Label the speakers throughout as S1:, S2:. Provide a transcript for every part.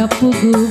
S1: Arapugu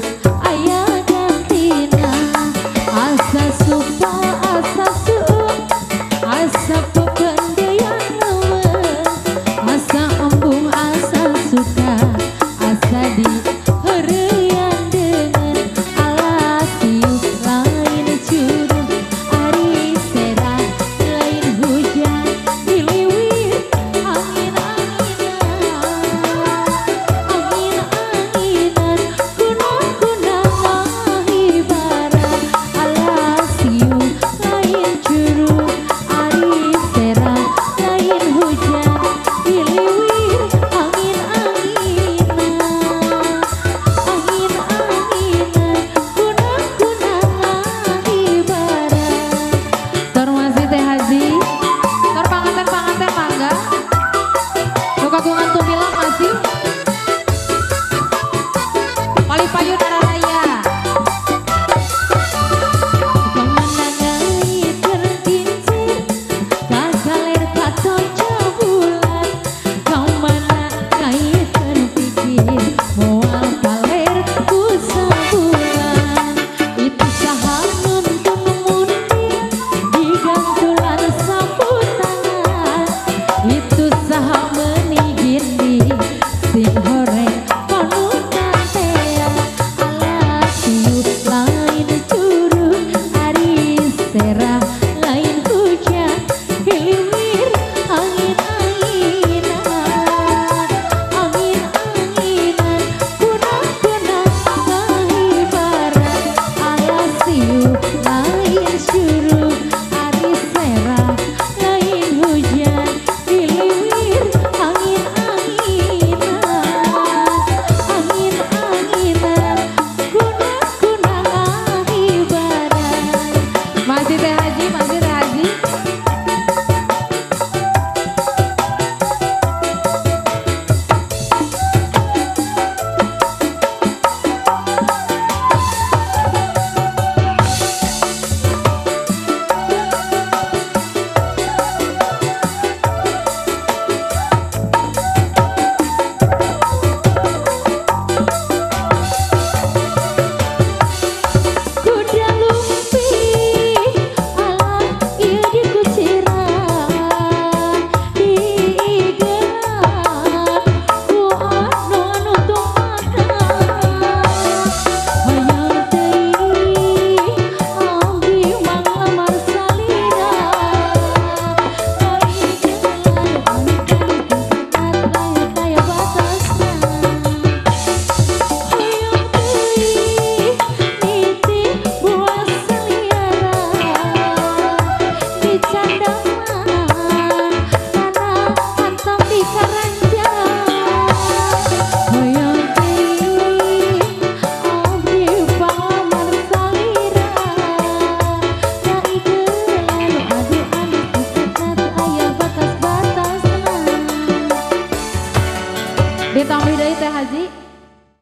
S1: rasé